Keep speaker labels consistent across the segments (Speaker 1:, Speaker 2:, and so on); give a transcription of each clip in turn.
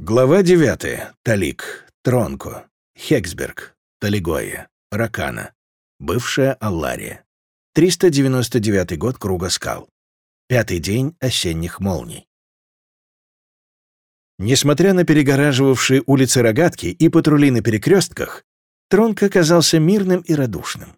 Speaker 1: Глава 9. Талик. Тронко. Хексберг. Талигоя. Ракана. Бывшая Аллария. 399 год Круга скал. Пятый день осенних молний. Несмотря на перегораживавшие улицы рогатки и патрули на перекрестках, Тронко казался мирным и радушным.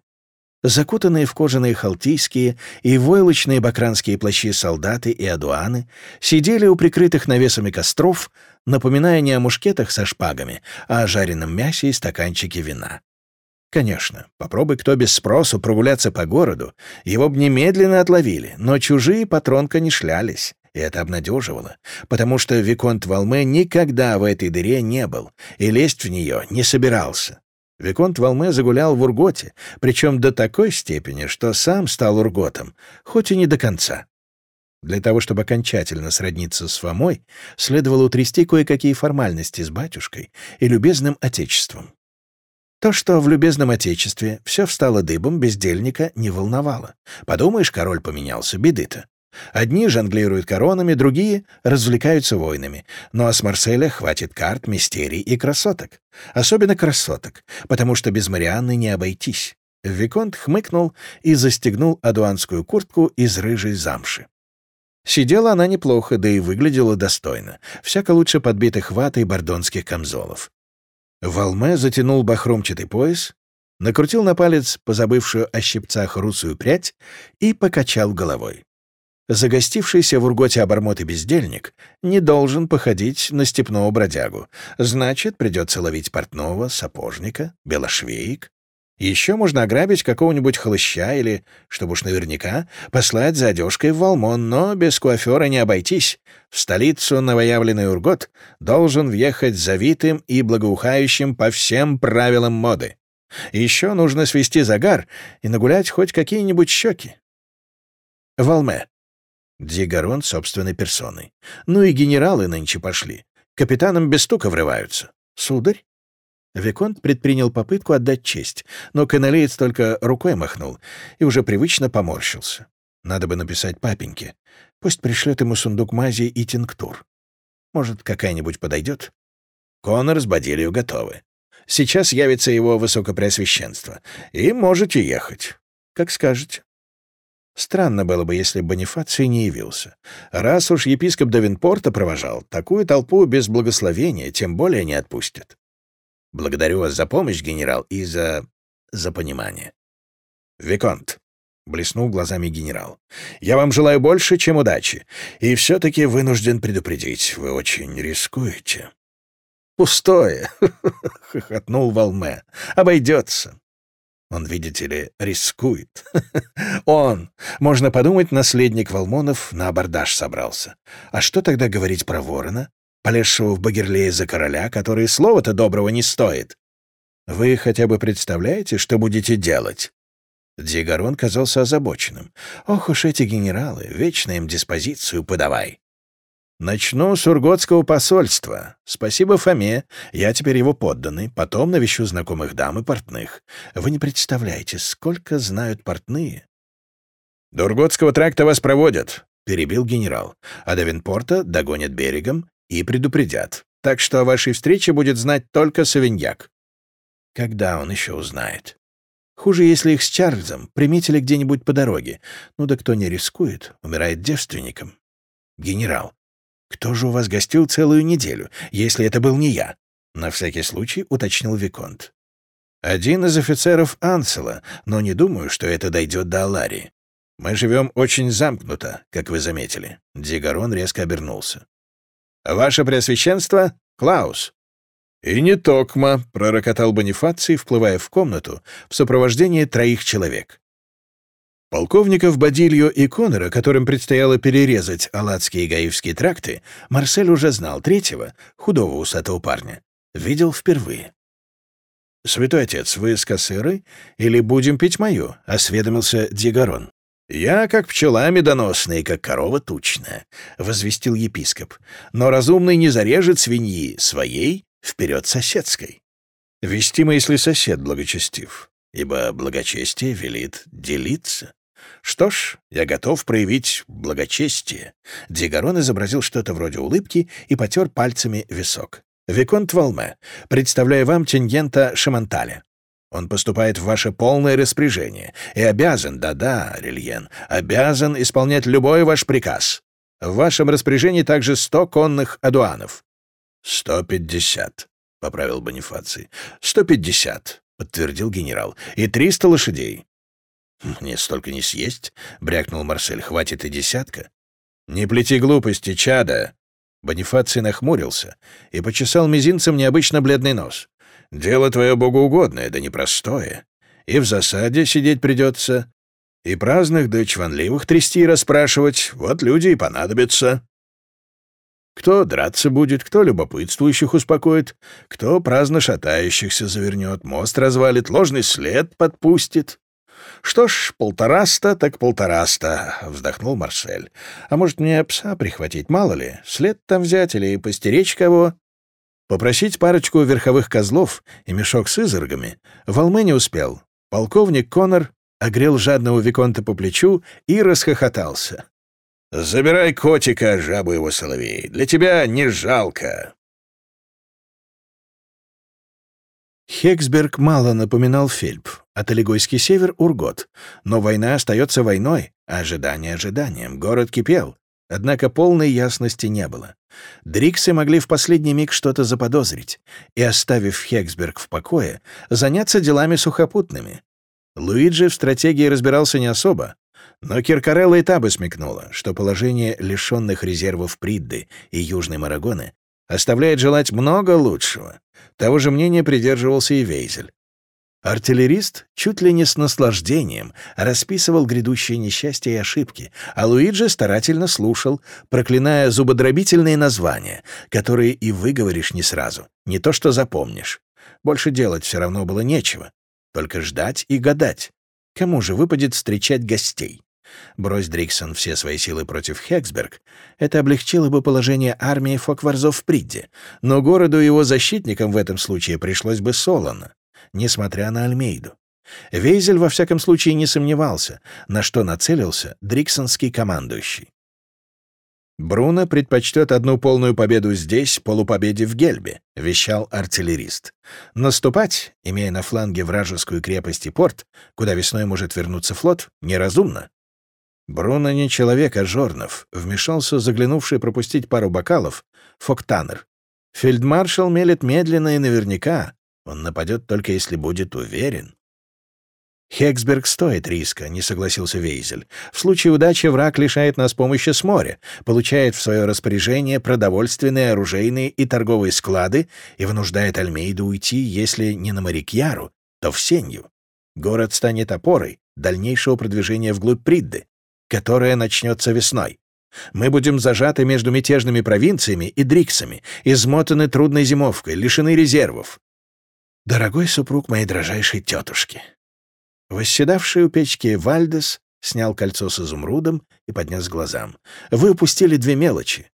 Speaker 1: Закутанные в кожаные халтийские и войлочные бакранские плащи солдаты и адуаны сидели у прикрытых навесами костров, напоминая не о мушкетах со шпагами, а о жареном мясе и стаканчике вина. Конечно, попробуй кто без спросу прогуляться по городу, его б немедленно отловили, но чужие патронка не шлялись. И это обнадеживало, потому что Виконт Валме никогда в этой дыре не был и лезть в нее не собирался. Виконт Валме загулял в Урготе, причем до такой степени, что сам стал Урготом, хоть и не до конца. Для того, чтобы окончательно сродниться с Фомой, следовало утрясти кое-какие формальности с батюшкой и любезным отечеством. То, что в любезном отечестве все встало дыбом, бездельника не волновало. Подумаешь, король поменялся, беды-то. Одни жонглируют коронами, другие развлекаются войнами. Ну, а с Марселя хватит карт, мистерий и красоток. Особенно красоток, потому что без Марианны не обойтись. Виконт хмыкнул и застегнул адуанскую куртку из рыжей замши. Сидела она неплохо, да и выглядела достойно, всяко лучше подбитых ватой бордонских камзолов. Валме затянул бахромчатый пояс, накрутил на палец позабывшую о щипцах русую прядь и покачал головой. Загостившийся в Урготе обормот и бездельник не должен походить на степного бродягу. Значит, придется ловить портного, сапожника, белошвеек. Еще можно ограбить какого-нибудь хлыща или, чтобы уж наверняка, послать за одежкой в Валмон, но без куафера не обойтись. В столицу новоявленный Ургот должен въехать завитым и благоухающим по всем правилам моды. Еще нужно свести загар и нагулять хоть какие-нибудь щеки. Валме. Дигарон собственной персоной. Ну и генералы нынче пошли. Капитанам без стука врываются. Сударь? Виконт предпринял попытку отдать честь, но каналеец только рукой махнул и уже привычно поморщился. Надо бы написать папеньке. Пусть пришлет ему сундук мази и тинктур. Может, какая-нибудь подойдет? Конор с Бадилью готовы. Сейчас явится его высокопреосвященство, и можете ехать. Как скажете. Странно было бы, если Бонифаций не явился. Раз уж епископ Давинпорта провожал, такую толпу без благословения тем более не отпустят. Благодарю вас за помощь, генерал, и за... за понимание. Виконт, — блеснул глазами генерал, — я вам желаю больше, чем удачи, и все-таки вынужден предупредить, вы очень рискуете. «Пустое!» — хохотнул Волме. «Обойдется. Он, видите ли, рискует. Он, можно подумать, наследник Волмонов на абордаж собрался. А что тогда говорить про ворона, полезшего в Багерлее за короля, который слова-то доброго не стоит? Вы хотя бы представляете, что будете делать? Дигарон казался озабоченным. Ох уж эти генералы, вечно им диспозицию подавай. «Начну с Урготского посольства. Спасибо Фоме, я теперь его подданный. Потом навещу знакомых дам и портных. Вы не представляете, сколько знают портные». «До Урготского тракта вас проводят», — перебил генерал. «А до Винпорта догонят берегом и предупредят. Так что о вашей встрече будет знать только Савиньяк». «Когда он еще узнает?» Хуже, если их с Чарльзом приметили где-нибудь по дороге. Ну да кто не рискует, умирает девственником. Генерал, «Кто же у вас гостил целую неделю, если это был не я?» — на всякий случай уточнил Виконт. «Один из офицеров Ансела, но не думаю, что это дойдет до Аларии. Мы живем очень замкнуто, как вы заметили». Дигарон резко обернулся. «Ваше Преосвященство, Клаус!» «И не токма», — пророкотал Бонифаций, вплывая в комнату в сопровождении троих человек. Полковников Бадильо и Коннора, которым предстояло перерезать Алатские и Гаивские тракты, Марсель уже знал третьего, худого усатого парня. Видел впервые. «Святой отец, вы с косырой или будем пить мою?» — осведомился Дигарон. «Я как пчела медоносная как корова тучная», — возвестил епископ. «Но разумный не зарежет свиньи своей вперед соседской. Вестимо, если сосед благочестив, ибо благочестие велит делиться». Что ж, я готов проявить благочестие. Дигарон изобразил что-то вроде улыбки и потер пальцами висок. Виконт Волме, представляю вам Тиньента Шаманталя. Он поступает в ваше полное распоряжение и обязан, да-да, Рельен, обязан исполнять любой ваш приказ. В вашем распоряжении также сто конных адуанов». «Сто пятьдесят», — поправил Бонифаций. «Сто пятьдесят», — подтвердил генерал. «И триста лошадей». «Мне столько не съесть», — брякнул Марсель. «Хватит и десятка». «Не плети глупости, чада!» Бонифаций нахмурился и почесал мизинцем необычно бледный нос. «Дело твое богоугодное, да непростое. И в засаде сидеть придется, и праздных да чванливых трясти и расспрашивать, вот люди и понадобятся. Кто драться будет, кто любопытствующих успокоит, кто праздно шатающихся завернет, мост развалит, ложный след подпустит. «Что ж, полтораста, так полтораста», — вздохнул Марсель. «А может, мне пса прихватить, мало ли? След там взять или постеречь кого?» Попросить парочку верховых козлов и мешок с изоргами Волме не успел. Полковник Конор огрел жадного Виконта по плечу и расхохотался. «Забирай котика, жабу его соловей. Для тебя не жалко». Хексберг мало напоминал Фельп, а Талигойский север — Ургот. Но война остается войной, а ожидание ожиданием. Город кипел. Однако полной ясности не было. Дриксы могли в последний миг что-то заподозрить и, оставив Хексберг в покое, заняться делами сухопутными. Луиджи в стратегии разбирался не особо, но Киркарелла и та бы смекнула, что положение лишенных резервов Придды и Южной Марагоны оставляет желать много лучшего. Того же мнения придерживался и Вейзель. Артиллерист чуть ли не с наслаждением расписывал грядущие несчастья и ошибки, а Луиджи старательно слушал, проклиная зубодробительные названия, которые и выговоришь не сразу, не то что запомнишь. Больше делать все равно было нечего. Только ждать и гадать. Кому же выпадет встречать гостей? Брось Дриксон все свои силы против Хексберг, это облегчило бы положение армии Фокварзов в Придде, но городу его защитникам в этом случае пришлось бы солоно, несмотря на Альмейду. Вейзель во всяком случае не сомневался, на что нацелился Дриксонский командующий. «Бруно предпочтет одну полную победу здесь, полупобеде в Гельбе», — вещал артиллерист. «Наступать, имея на фланге вражескую крепость и порт, куда весной может вернуться флот, неразумно». Бруно не человек, а Жорнов, вмешался заглянувший пропустить пару бокалов, Фоктанер. Фельдмаршал мелет медленно и наверняка. Он нападет только если будет уверен. «Хексберг стоит риска», — не согласился Вейзель. «В случае удачи враг лишает нас помощи с моря, получает в свое распоряжение продовольственные, оружейные и торговые склады и вынуждает Альмейду уйти, если не на Марикьяру, то в Сенью. Город станет опорой дальнейшего продвижения вглубь Придды, которая начнется весной. Мы будем зажаты между мятежными провинциями и дриксами, измотаны трудной зимовкой, лишены резервов. Дорогой супруг моей дрожайшей тетушки, Восседавший у печки Вальдес снял кольцо с изумрудом и поднес глазам. «Вы упустили две мелочи.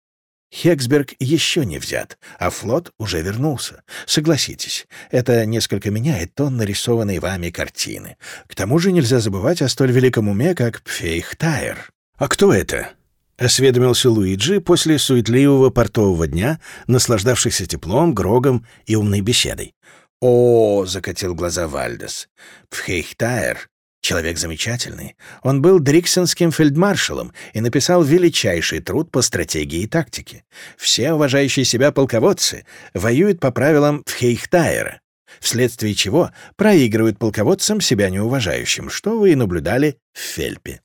Speaker 1: Хексберг еще не взят, а флот уже вернулся. Согласитесь, это несколько меняет тон нарисованной вами картины. К тому же нельзя забывать о столь великом уме, как Пфейхтайр. А кто это?» — осведомился Луиджи после суетливого портового дня, наслаждавшихся теплом, грогом и умной беседой. «О!» — закатил глаза Вальдес. «Пфхейхтайр — человек замечательный. Он был дриксонским фельдмаршалом и написал величайший труд по стратегии и тактике. Все уважающие себя полководцы воюют по правилам Пфхейхтайра, вследствие чего проигрывают полководцам себя неуважающим, что вы и наблюдали в Фельпе».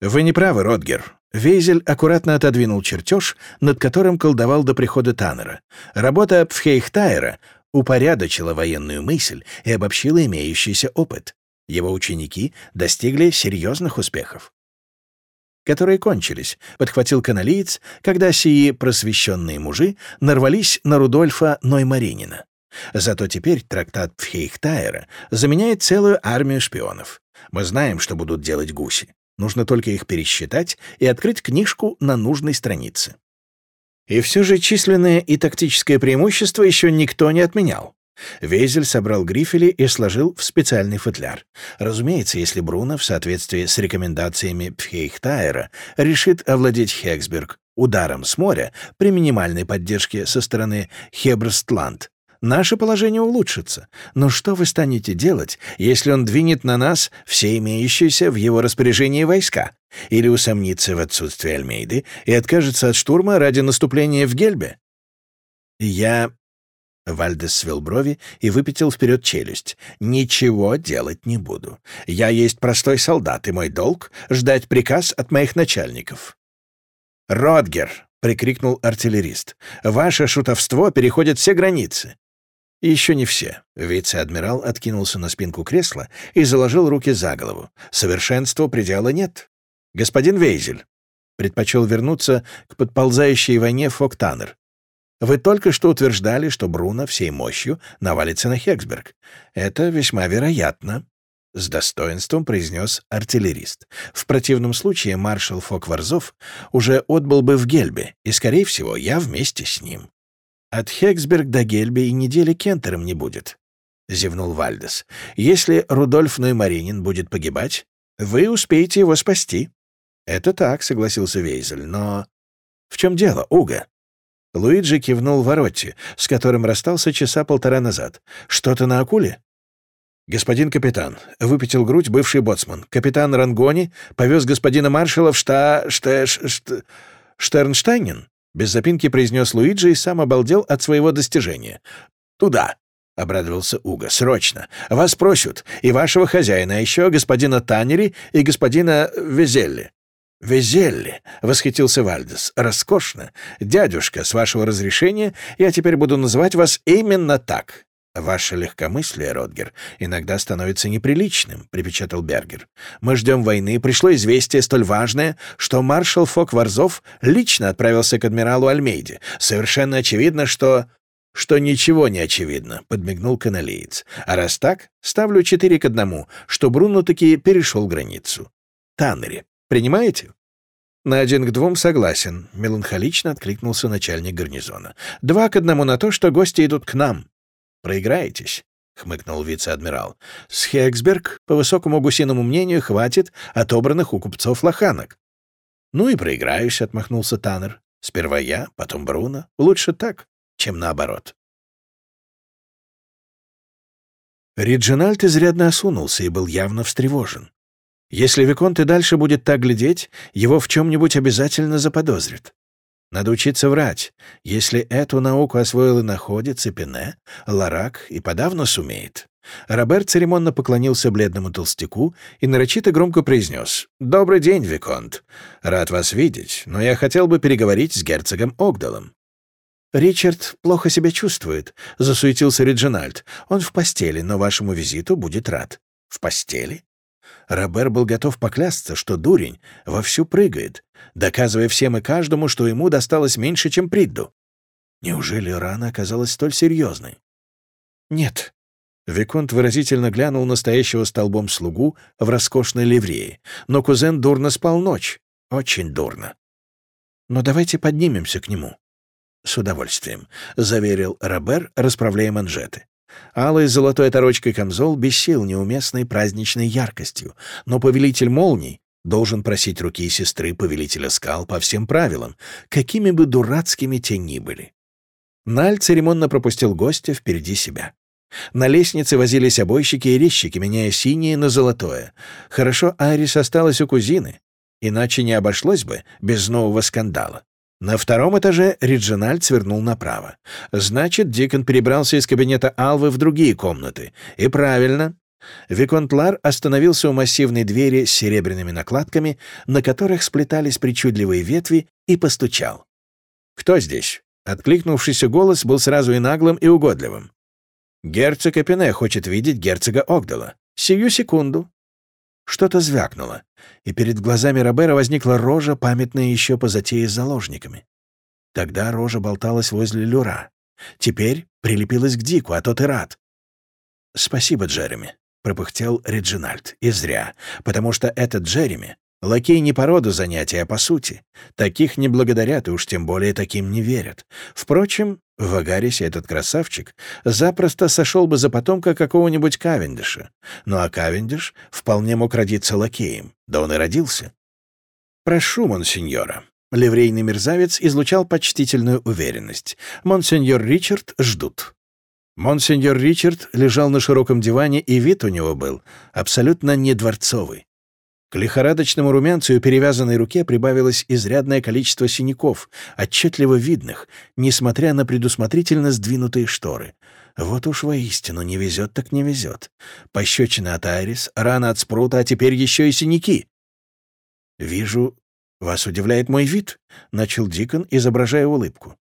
Speaker 1: «Вы не правы, Ротгер», Вейзель аккуратно отодвинул чертеж, над которым колдовал до прихода Таннера. Работа Пфхейхтайра упорядочила военную мысль и обобщила имеющийся опыт. Его ученики достигли серьезных успехов которые кончились, подхватил каналиец, когда сии просвещенные мужи нарвались на Рудольфа Ноймаринина. Зато теперь трактат Пфхейхтайера заменяет целую армию шпионов. Мы знаем, что будут делать гуси. Нужно только их пересчитать и открыть книжку на нужной странице. И все же численное и тактическое преимущество еще никто не отменял. Вейзель собрал грифели и сложил в специальный футляр. Разумеется, если Бруно, в соответствии с рекомендациями Пфейхтайера, решит овладеть Хексберг ударом с моря при минимальной поддержке со стороны Хебрстланд, наше положение улучшится. Но что вы станете делать, если он двинет на нас все имеющиеся в его распоряжении войска? Или усомнится в отсутствии Альмейды и откажется от штурма ради наступления в Гельбе? Я Вальдес свел брови и выпятил вперед челюсть. «Ничего делать не буду. Я есть простой солдат, и мой долг — ждать приказ от моих начальников». «Родгер!» — прикрикнул артиллерист. «Ваше шутовство переходит все границы». «Еще не все». Вице-адмирал откинулся на спинку кресла и заложил руки за голову. «Совершенству предела нет. Господин Вейзель предпочел вернуться к подползающей войне Фоктанер. Вы только что утверждали, что Бруно всей мощью навалится на Хексберг. Это весьма вероятно, — с достоинством произнес артиллерист. В противном случае маршал Фокварзов уже отбыл бы в Гельбе, и, скорее всего, я вместе с ним. От Хексберг до Гельбе и недели Кентером не будет, — зевнул Вальдес. Если Рудольф Ноймаринин будет погибать, вы успеете его спасти. Это так, — согласился Вейзель, но... В чем дело, Уга? Луиджи кивнул Воротти, с которым расстался часа полтора назад. «Что-то на акуле?» «Господин капитан», — выпятил грудь бывший боцман. «Капитан Рангони повез господина маршала в шта... шта... шта... Штернштайнен?» Без запинки произнес Луиджи и сам обалдел от своего достижения. «Туда!» — обрадовался Уга. «Срочно! Вас просят, и вашего хозяина, а еще господина Таннери и господина Везелли. «Везелли!» — восхитился Вальдес. «Роскошно! Дядюшка, с вашего разрешения я теперь буду называть вас именно так!» «Ваше легкомыслие, Родгер, иногда становится неприличным», — припечатал Бергер. «Мы ждем войны, пришло известие столь важное, что маршал Фок-Варзов лично отправился к адмиралу Альмейде. Совершенно очевидно, что...» «Что ничего не очевидно», — подмигнул каналеец. «А раз так, ставлю четыре к одному, что Бруно таки перешел границу. Таннери, Принимаете?» «На один к двум согласен», — меланхолично откликнулся начальник гарнизона. «Два к одному на то, что гости идут к нам. Проиграетесь», — хмыкнул вице-адмирал. «С Хексберг, по высокому гусиному мнению, хватит отобранных у купцов лоханок». «Ну и проиграюсь», — отмахнулся Таннер. «Сперва я, потом Бруно. Лучше так, чем наоборот». Риджинальд изрядно осунулся и был явно встревожен. Если Виконт и дальше будет так глядеть, его в чем-нибудь обязательно заподозрит. Надо учиться врать. Если эту науку освоил и находит Цепине, Ларак и подавно сумеет. Роберт церемонно поклонился бледному толстяку и нарочито громко произнес «Добрый день, Виконт. Рад вас видеть, но я хотел бы переговорить с герцогом Огдалом». «Ричард плохо себя чувствует», — засуетился Реджинальд. «Он в постели, но вашему визиту будет рад». «В постели?» Робер был готов поклясться, что дурень вовсю прыгает, доказывая всем и каждому, что ему досталось меньше, чем Придду. Неужели рана оказалась столь серьезной? «Нет». Виконт выразительно глянул настоящего столбом слугу в роскошной ливрее, но кузен дурно спал ночь. Очень дурно. «Но давайте поднимемся к нему». «С удовольствием», — заверил Робер, расправляя манжеты. Алый с золотой оторочкой камзол бесил неуместной праздничной яркостью, но повелитель молний должен просить руки сестры повелителя скал по всем правилам, какими бы дурацкими те ни были. Наль церемонно пропустил гостя впереди себя. На лестнице возились обойщики и резчики, меняя синее на золотое. Хорошо Айрис осталась у кузины, иначе не обошлось бы без нового скандала. На втором этаже Риджинальд свернул направо. Значит, Дикон перебрался из кабинета Алвы в другие комнаты. И правильно. Виконт Лар остановился у массивной двери с серебряными накладками, на которых сплетались причудливые ветви, и постучал. «Кто здесь?» Откликнувшийся голос был сразу и наглым, и угодливым. «Герцог Эпине хочет видеть герцога Огдала. Сию секунду». Что-то звякнуло, и перед глазами Робера возникла рожа, памятная еще по затее с заложниками. Тогда рожа болталась возле Люра. Теперь прилепилась к Дику, а тот и рад. «Спасибо, Джереми», — пропыхтел Реджинальд. «И зря, потому что этот Джереми Лакей не по роду занятия, а по сути. Таких не благодарят и уж тем более таким не верят. Впрочем, в Агарисе этот красавчик запросто сошел бы за потомка какого-нибудь Кавендиша. Ну а Кавендиш вполне мог родиться лакеем. Да он и родился. «Прошу, монсеньора». Ливрейный мерзавец излучал почтительную уверенность. «Монсеньор Ричард ждут». Монсеньор Ричард лежал на широком диване, и вид у него был абсолютно не дворцовый. К лихорадочному румянцу и перевязанной руке прибавилось изрядное количество синяков, отчетливо видных, несмотря на предусмотрительно сдвинутые шторы. Вот уж воистину не везет так не везет. Пощечина от Айрис, рана от спрута, а теперь еще и синяки. «Вижу, вас удивляет мой вид», — начал Дикон, изображая улыбку.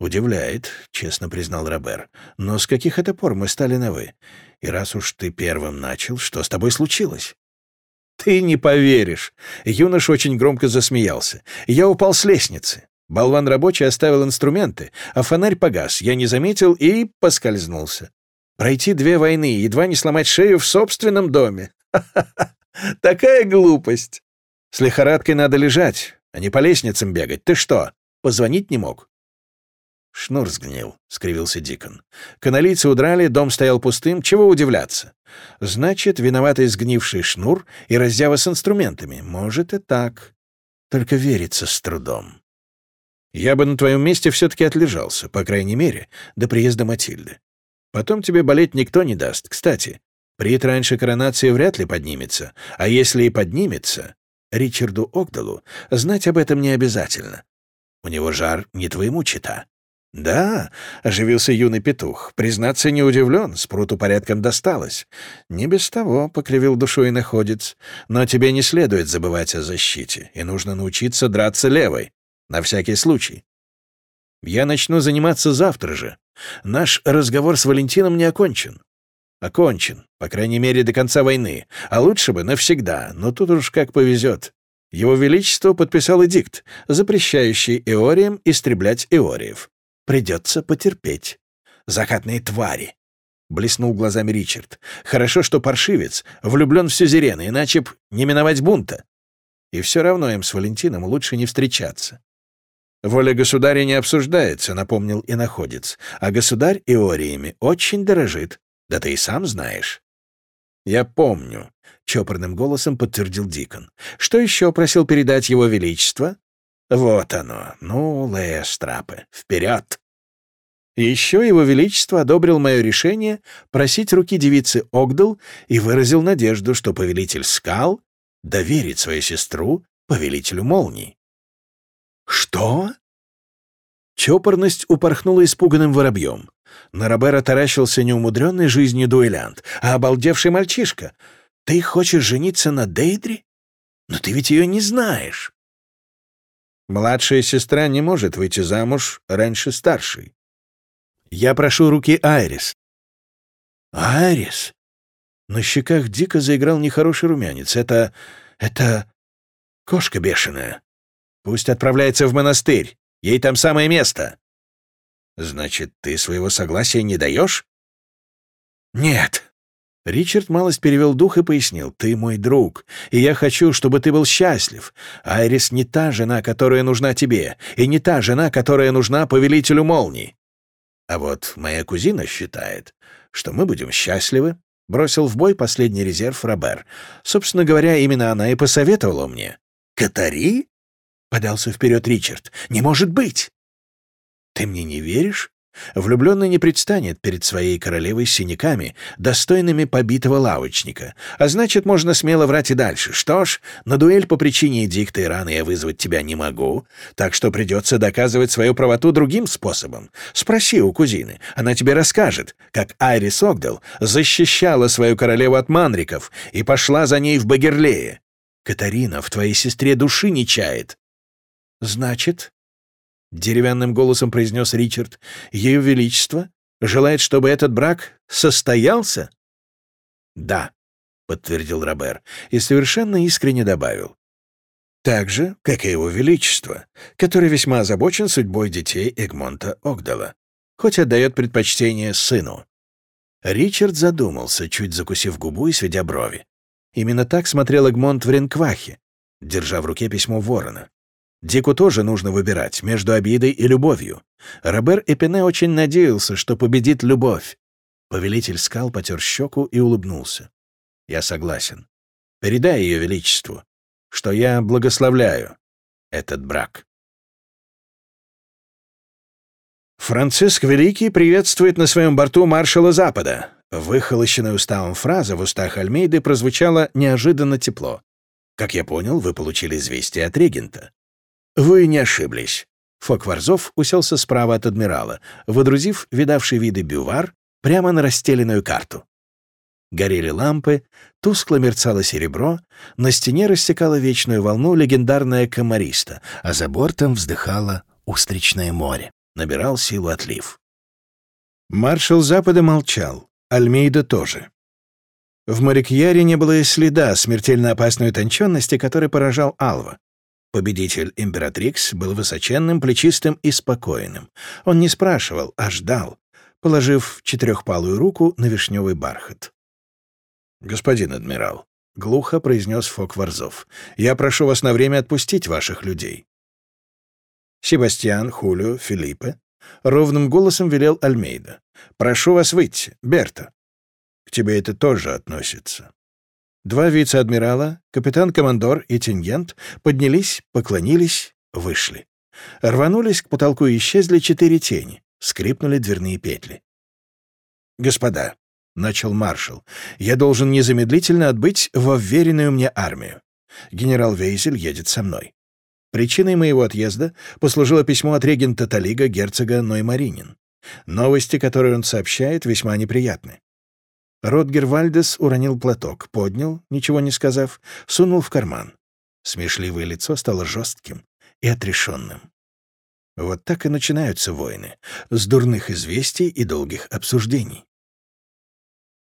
Speaker 1: «Удивляет», — честно признал Робер. «Но с каких это пор мы стали на «вы»? И раз уж ты первым начал, что с тобой случилось?» «Ты не поверишь!» Юнош очень громко засмеялся. «Я упал с лестницы. Болван рабочий оставил инструменты, а фонарь погас. Я не заметил и поскользнулся. Пройти две войны, едва не сломать шею в собственном доме. Такая глупость! С лихорадкой надо лежать, а не по лестницам бегать. Ты что, позвонить не мог?» «Шнур сгнил», — скривился Дикон. «Каналийцы удрали, дом стоял пустым. Чего удивляться? Значит, виноватый сгнивший шнур и раздява с инструментами. Может и так. Только верится с трудом. Я бы на твоем месте все-таки отлежался, по крайней мере, до приезда Матильды. Потом тебе болеть никто не даст. Кстати, прит раньше коронации вряд ли поднимется. А если и поднимется, Ричарду Огдалу знать об этом не обязательно. У него жар не твоему чита. «Да», — оживился юный петух, — «признаться, не удивлен, спруту порядком досталось. Не без того», — покривил душой находец, — «но тебе не следует забывать о защите, и нужно научиться драться левой, на всякий случай. Я начну заниматься завтра же. Наш разговор с Валентином не окончен». «Окончен, по крайней мере, до конца войны, а лучше бы навсегда, но тут уж как повезет». Его Величество подписал эдикт, запрещающий Эориям истреблять Эориев. Придется потерпеть. Закатные твари. Блеснул глазами Ричард. Хорошо, что паршивец влюблен в сюзерена, иначе б не миновать бунта. И все равно им с Валентином лучше не встречаться. «Воля государя не обсуждается», — напомнил и находец. «А государь Иориями очень дорожит. Да ты и сам знаешь». «Я помню», — чопорным голосом подтвердил Дикон. «Что еще просил передать его величество?» Вот оно. Ну, Лея Страпы, вперед! Еще его величество одобрил мое решение просить руки девицы Огдал и выразил надежду, что повелитель скал доверит свою сестру повелителю молний. «Что?» Чопорность упорхнула испуганным воробьем. На Робера таращился неумудренный жизнью дуэлянт, а обалдевший мальчишка. «Ты хочешь жениться на Дейдри? Но ты ведь ее не знаешь!» Младшая сестра не может выйти замуж раньше старшей. Я прошу руки Айрис. Айрис? На щеках дико заиграл нехороший румянец. Это... это... кошка бешеная. Пусть отправляется в монастырь. Ей там самое место. Значит, ты своего согласия не даешь? Нет. Ричард малость перевел дух и пояснил. «Ты мой друг, и я хочу, чтобы ты был счастлив. Айрис не та жена, которая нужна тебе, и не та жена, которая нужна повелителю молний. А вот моя кузина считает, что мы будем счастливы». Бросил в бой последний резерв Робер. Собственно говоря, именно она и посоветовала мне. «Катари?» — подался вперед Ричард. «Не может быть!» «Ты мне не веришь?» Влюбленный не предстанет перед своей королевой с синяками, достойными побитого лавочника. А значит, можно смело врать и дальше. Что ж, на дуэль по причине диктой раны я вызвать тебя не могу, так что придется доказывать свою правоту другим способом. Спроси у кузины, она тебе расскажет, как Айрис Огдел защищала свою королеву от манриков и пошла за ней в Багерлее. Катарина в твоей сестре души не чает. Значит, — деревянным голосом произнес Ричард. «Ее Величество желает, чтобы этот брак состоялся?» «Да», — подтвердил Робер и совершенно искренне добавил. «Так же, как и его Величество, который весьма озабочен судьбой детей Эгмонта Огдала, хоть отдает предпочтение сыну». Ричард задумался, чуть закусив губу и сведя брови. Именно так смотрел Эгмонт в Ренквахе. держа в руке письмо ворона. Дику тоже нужно выбирать между обидой и любовью. Робер Эпине очень надеялся, что победит любовь. Повелитель скал потер щеку и улыбнулся. «Я согласен. Передай ее величеству, что я благословляю этот брак». Франциск Великий приветствует на своем борту маршала Запада. Выхолощенная уставом фраза в устах Альмейды прозвучала неожиданно тепло. Как я понял, вы получили известие от регента. Вы не ошиблись. Фокварзов уселся справа от адмирала, водрузив видавший виды бювар прямо на расстеленную карту. Горели лампы, тускло мерцало серебро, на стене рассекала вечную волну легендарная комариста, а за бортом вздыхало устричное море. Набирал силу отлив. Маршал Запада молчал, Альмейда тоже. В Морикьяре не было и следа смертельно опасной утонченности, который поражал Алва. Победитель Императрикс был высоченным, плечистым и спокойным. Он не спрашивал, а ждал, положив четырехпалую руку на вишневый бархат. «Господин адмирал», — глухо произнес Фок Варзов, — «я прошу вас на время отпустить ваших людей». Себастьян, Хулио, Филиппе ровным голосом велел Альмейда. «Прошу вас выйти, Берта». К тебе это тоже относится. Два вице-адмирала, капитан-командор и теньент поднялись, поклонились, вышли. Рванулись к потолку и исчезли четыре тени. Скрипнули дверные петли. «Господа», — начал маршал, — «я должен незамедлительно отбыть во вверенную мне армию. Генерал Вейзель едет со мной. Причиной моего отъезда послужило письмо от регента Талига герцога Ноймаринин. Новости, которые он сообщает, весьма неприятны. Ротгер Вальдес уронил платок, поднял, ничего не сказав, сунул в карман. Смешливое лицо стало жестким и отрешенным. Вот так и начинаются войны, с дурных известий и долгих обсуждений.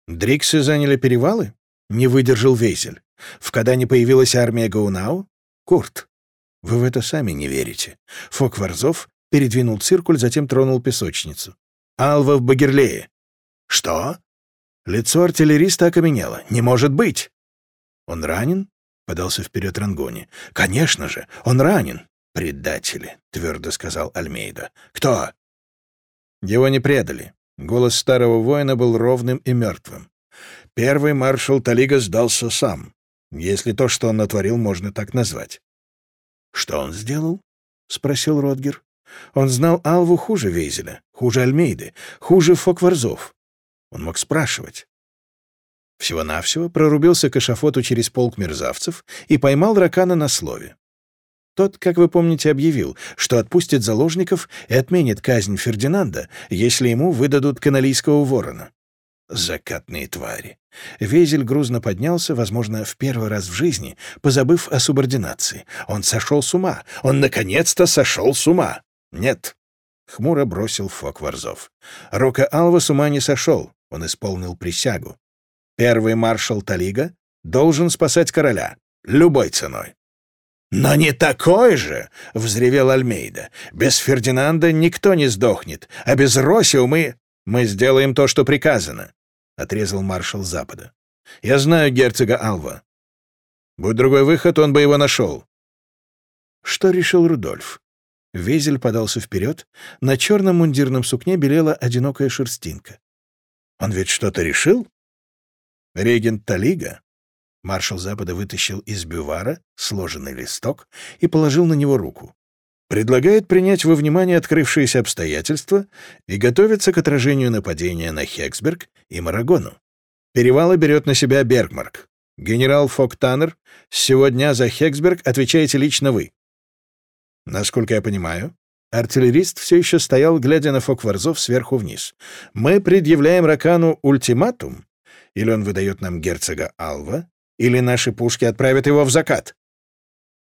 Speaker 1: Дриксы заняли перевалы? Не выдержал Вейзель. В Кадане появилась армия Гаунау? Курт. Вы в это сами не верите. Фок Варзов передвинул циркуль, затем тронул песочницу. Алва в Багерлее. Что? Лицо артиллериста окаменело. «Не может быть!» «Он ранен?» — подался вперед Рангони. «Конечно же, он ранен!» «Предатели!» — твердо сказал Альмейда. «Кто?» Его не предали. Голос старого воина был ровным и мертвым. Первый маршал Талига сдался сам, если то, что он натворил, можно так назвать. «Что он сделал?» — спросил Ротгер. Он знал Алву хуже Вейзеля, хуже Альмейды, хуже Фокварзов. Он мог спрашивать. Всего-навсего прорубился к эшафоту через полк мерзавцев и поймал Ракана на слове. Тот, как вы помните, объявил, что отпустит заложников и отменит казнь Фердинанда, если ему выдадут каналийского ворона. Закатные твари. Везель грузно поднялся, возможно, в первый раз в жизни, позабыв о субординации. Он сошел с ума. Он, наконец-то, сошел с ума. Нет. Хмуро бросил Фок Варзов. Рока Алва с ума не сошел. Он исполнил присягу. Первый маршал Талига должен спасать короля. Любой ценой. «Но не такой же!» — взревел Альмейда. «Без Фердинанда никто не сдохнет, а без Росио мы...» «Мы сделаем то, что приказано», — отрезал маршал Запада. «Я знаю герцога Алва. Будь другой выход, он бы его нашел». Что решил Рудольф? Везель подался вперед, на черном мундирном сукне белела одинокая шерстинка. Он ведь что-то решил? Регент Талига? Маршал Запада вытащил из бювара сложенный листок и положил на него руку. Предлагает принять во внимание открывшиеся обстоятельства и готовиться к отражению нападения на Хексберг и Марагону. Перевалы берет на себя Бергмарк. Генерал Фоктанер, с сего дня за Хексберг отвечаете лично вы. Насколько я понимаю, Артиллерист все еще стоял, глядя на Фокварзов сверху вниз. «Мы предъявляем Ракану ультиматум? Или он выдает нам герцога Алва? Или наши пушки отправят его в закат?»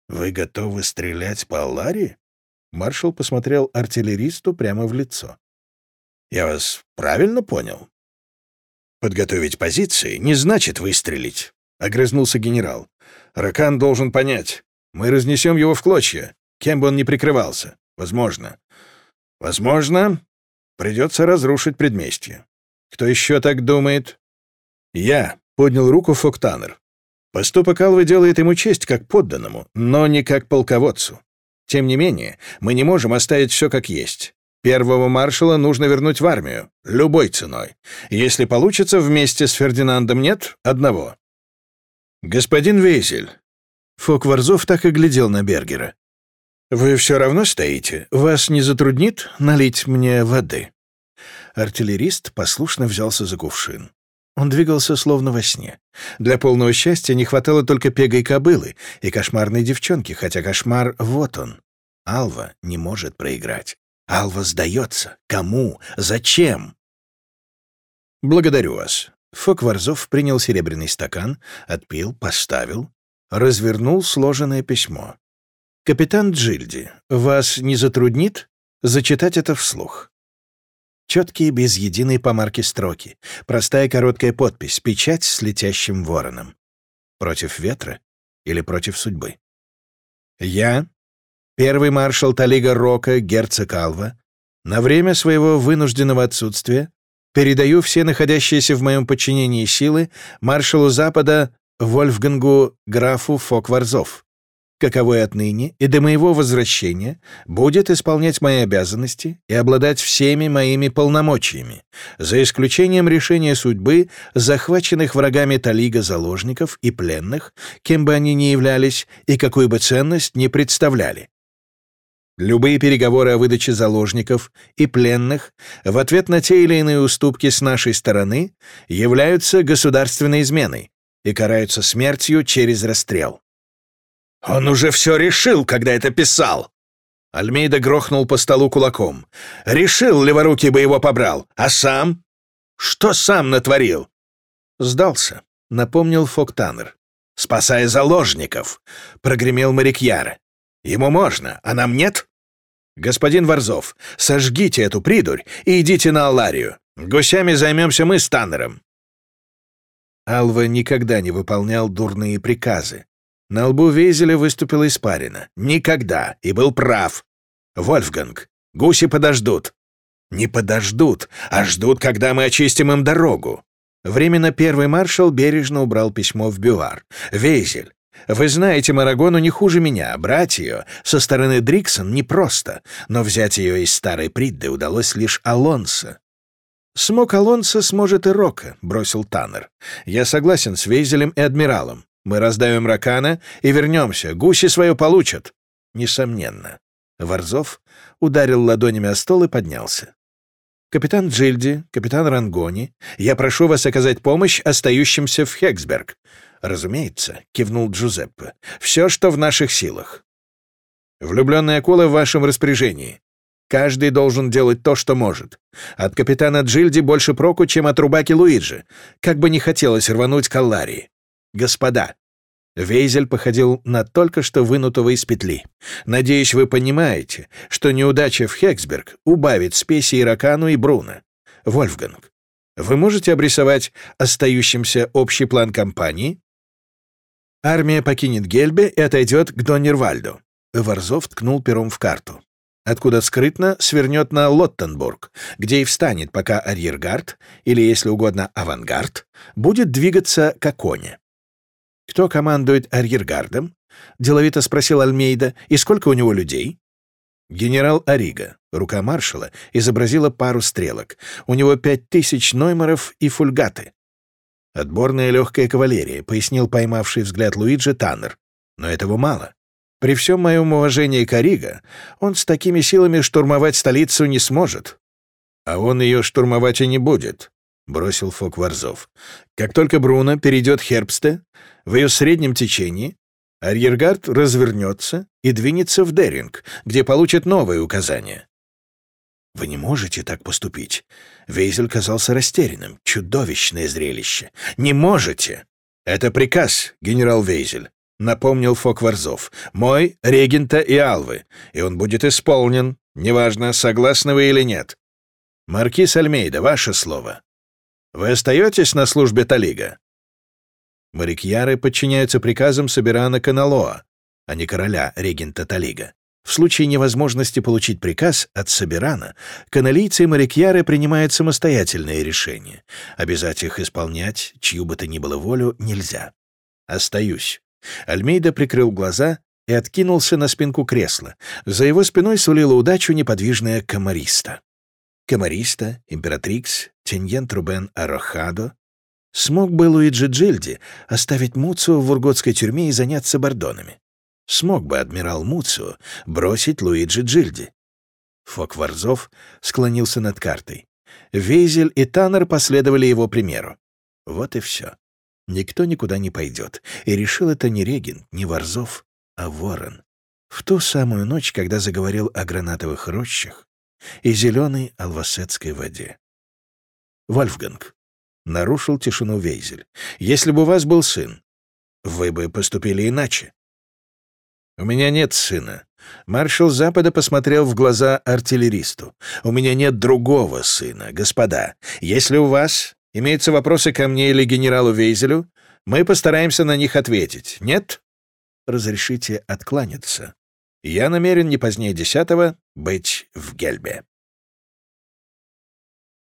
Speaker 1: «Вы готовы стрелять по Алларе?» Маршал посмотрел артиллеристу прямо в лицо. «Я вас правильно понял?» «Подготовить позиции не значит выстрелить», — огрызнулся генерал. «Ракан должен понять. Мы разнесем его в клочья, кем бы он ни прикрывался. Возможно. Возможно, придется разрушить предместье. Кто еще так думает? Я, — поднял руку Фоктанер. Поступок Алвы делает ему честь как подданному, но не как полководцу. Тем не менее, мы не можем оставить все как есть. Первого маршала нужно вернуть в армию, любой ценой. Если получится, вместе с Фердинандом нет одного. Господин Вейзель. Фок Варзов так и глядел на Бергера. «Вы все равно стоите? Вас не затруднит налить мне воды?» Артиллерист послушно взялся за кувшин. Он двигался словно во сне. Для полного счастья не хватало только пегой кобылы и кошмарной девчонки, хотя кошмар — вот он. Алва не может проиграть. Алва сдается. Кому? Зачем? «Благодарю вас». Фокварзов принял серебряный стакан, отпил, поставил, развернул сложенное письмо. «Капитан Джильди, вас не затруднит зачитать это вслух?» Четкие, без единой помарки строки, простая короткая подпись, печать с летящим вороном. Против ветра или против судьбы? Я, первый маршал Талига Рока, герцог Алва, на время своего вынужденного отсутствия передаю все находящиеся в моем подчинении силы маршалу Запада Вольфгангу графу Фокварзов, каковой отныне и до моего возвращения будет исполнять мои обязанности и обладать всеми моими полномочиями, за исключением решения судьбы захваченных врагами Талига заложников и пленных, кем бы они ни являлись и какую бы ценность ни представляли. Любые переговоры о выдаче заложников и пленных в ответ на те или иные уступки с нашей стороны являются государственной изменой и караются смертью через расстрел. «Он уже все решил, когда это писал!» Альмейда грохнул по столу кулаком. «Решил, леворукий бы его побрал. А сам? Что сам натворил?» «Сдался», — напомнил Фоктанер. «Спасая заложников», — прогремел Марикьяра. «Ему можно, а нам нет?» «Господин Варзов, сожгите эту придурь и идите на Аларию. Гусями займемся мы с Таннером». Алва никогда не выполнял дурные приказы, на лбу Вейзеля выступила испарина. Никогда. И был прав. Вольфганг, гуси подождут. Не подождут, а ждут, когда мы очистим им дорогу. Временно первый маршал бережно убрал письмо в бювар. Вейзель, вы знаете Марагону не хуже меня. Брать ее со стороны Дриксон непросто, но взять ее из старой Придды удалось лишь Алонсо. «Смог Алонсо, сможет и Рока», — бросил Таннер. «Я согласен с Вейзелем и Адмиралом. Мы раздавим ракана и вернемся. Гуси свое получат. Несомненно. Варзов ударил ладонями о стол и поднялся. «Капитан Джильди, капитан Рангони, я прошу вас оказать помощь остающимся в Хексберг». «Разумеется», — кивнул Джузеппе. «Все, что в наших силах». «Влюбленная акула в вашем распоряжении. Каждый должен делать то, что может. От капитана Джильди больше проку, чем от рубаки Луиджи, как бы не хотелось рвануть к Алларии. Господа, Вейзель походил на только что вынутого из петли. Надеюсь, вы понимаете, что неудача в Хексберг убавит спеси Иракану и Бруно. Вольфганг, вы можете обрисовать остающимся общий план кампании? Армия покинет Гельбе и отойдет к Доннервальду. Варзов ткнул пером в карту. Откуда скрытно свернет на Лоттенбург, где и встанет, пока арьергард, или, если угодно, авангард, будет двигаться к Аконе. «Кто командует арьергардом?» — деловито спросил Альмейда. «И сколько у него людей?» Генерал Арига, рука маршала, изобразила пару стрелок. У него пять тысяч ноймеров и фульгаты. «Отборная легкая кавалерия», — пояснил поймавший взгляд Луиджи Таннер. «Но этого мало. При всем моем уважении к Арига, он с такими силами штурмовать столицу не сможет. А он ее штурмовать и не будет. — бросил Фок Варзов. «Как только Бруно перейдет Хербсте, в ее среднем течении, арьергард развернется и двинется в Деринг, где получит новые указания». «Вы не можете так поступить». Вейзель казался растерянным. Чудовищное зрелище. «Не можете!» «Это приказ, генерал Вейзель», — напомнил Фок Варзов. «Мой, регента и Алвы, и он будет исполнен, неважно, согласны вы или нет. Маркиз Альмейда, ваше слово». Вы остаетесь на службе Талига?» Морякьяры подчиняются приказам Собирана Каналоа, а не короля, регента Талига. В случае невозможности получить приказ от Собирана, каналийцы и морякьяры принимают самостоятельные решения. Обязать их исполнять, чью бы то ни было волю, нельзя. Остаюсь. Альмейда прикрыл глаза и откинулся на спинку кресла. За его спиной сулила удачу неподвижная комариста. Комариста, императрикс, Тиньен Трубен Арохадо. Смог бы Луиджи Джильди оставить Муцу в урготской тюрьме и заняться бордонами. Смог бы адмирал Муцу бросить Луиджи Джильди. Фокварзов склонился над картой. Вейзель и Таннер последовали его примеру. Вот и все. Никто никуда не пойдет. И решил это не Регин, не Варзов, а Ворон. В ту самую ночь, когда заговорил о гранатовых рощах и зеленой алвасетской воде. «Вольфганг», — нарушил тишину Вейзель, — «если бы у вас был сын, вы бы поступили иначе». «У меня нет сына». Маршал Запада посмотрел в глаза артиллеристу. «У меня нет другого сына, господа. Если у вас имеются вопросы ко мне или генералу Вейзелю, мы постараемся на них ответить. Нет? Разрешите откланяться. Я намерен не позднее десятого быть в Гельбе».